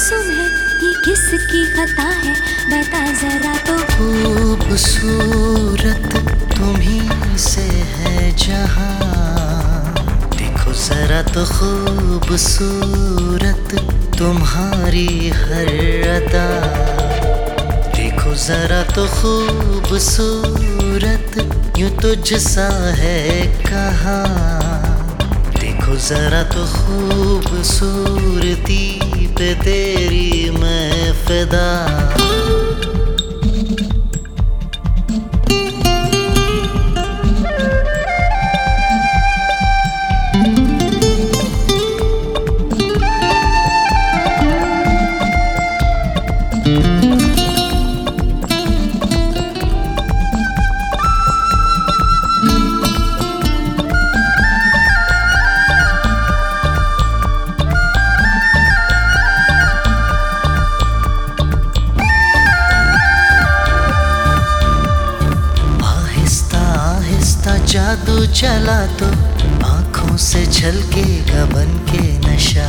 थोड़ा गुमसुम है, ये किसकी खता है? बता जरा तो। खूबसूरत तुम्ही से है जहाँ। देखो जरा तो खूबसूरत तुम्हारी हर अदा। देखो जरा तो खूबसूरत यूँ तुझसा है कहा। देखो जरा तो खूबसूरती तेरी मैं फिदा। चला तो आँखों से झलकेगा बन के नशा।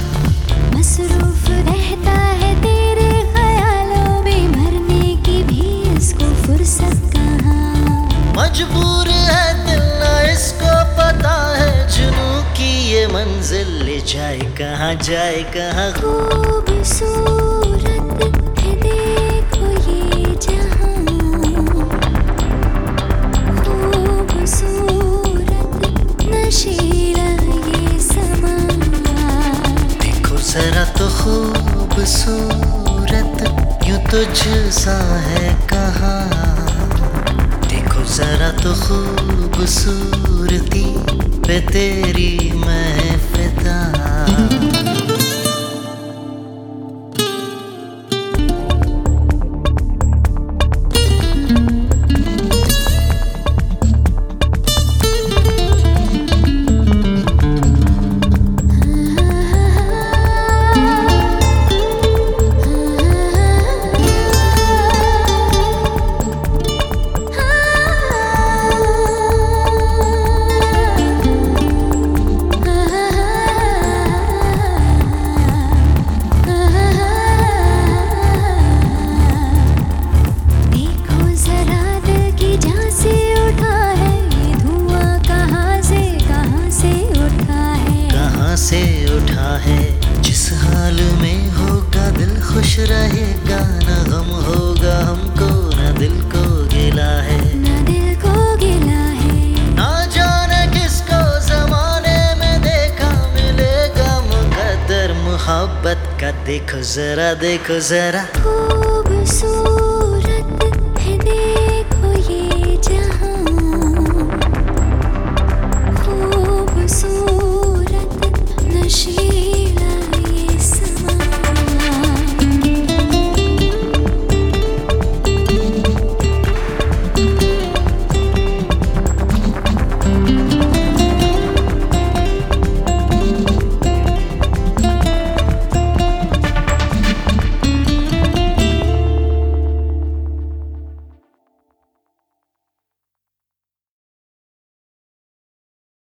मसरूफ रहता है तेरे ख्यालों में मरने की भी इसको फुर्सत कहाँ? मजबूर है दिल ना इसको पता है जुनू की ये मंजिल। ले जाए कहाँ जाए कहाँ? खूबसूरत है यूँ तुझसा है कहा? देखो जरा तो खूबसूरती पे तेरी मैं फिदा रहेगा न गम होगा हमको न दिल को गिला है। न दिल को गिला है। ना जाने किसको जमाने में देखा मिलेगा मोहब्बत का देखो जरा देखो जरा। खूबसूरत